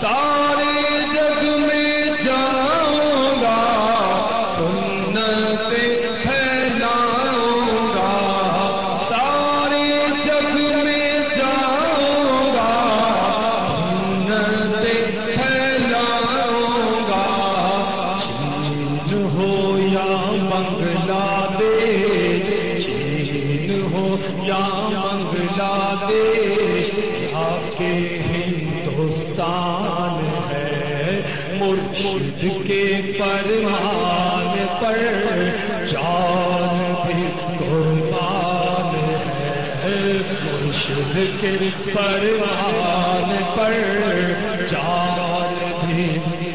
سارے جگ میں جاؤں گا، سنت پھیلاؤں گا۔ سارے جگ میں جاؤں گا، سنت پھیلاؤں گا۔ چین ہو یا بنگلہ دیش، چین ہو یا بنگلہ دیش۔ سلطان ہے، مرشد کے فرمان پر جان بھی قربان ہے۔ مرشد کے فرمان پر جان بھی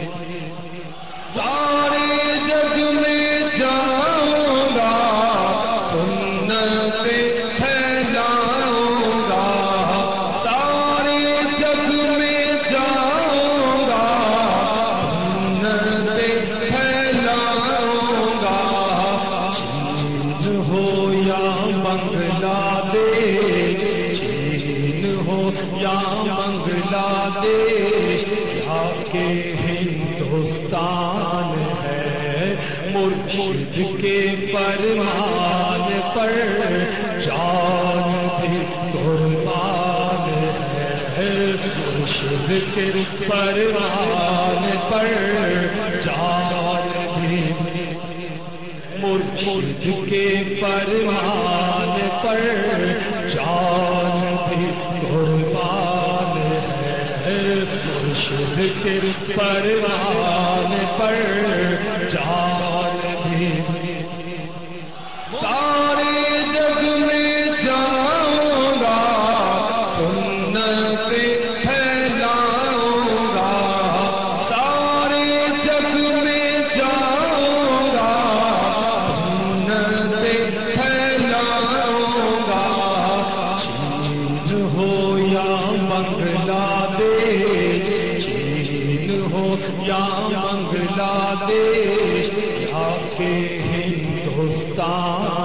ہو یا بنگلہ دیش، چین ہو یا بنگلہ دیش یا کے ہندوستان ہے مرشد کے فرمان پر، جان بھی قربان ہے۔ مرشد کے فرمان پر خود کے فرمان پر جان بھی قربان ہے۔ مرشد کے فرمان پر جان بھی ہو یا بنگلہ دیش چین ہو یا بنگلہ دیش یا کے ہندوستان؟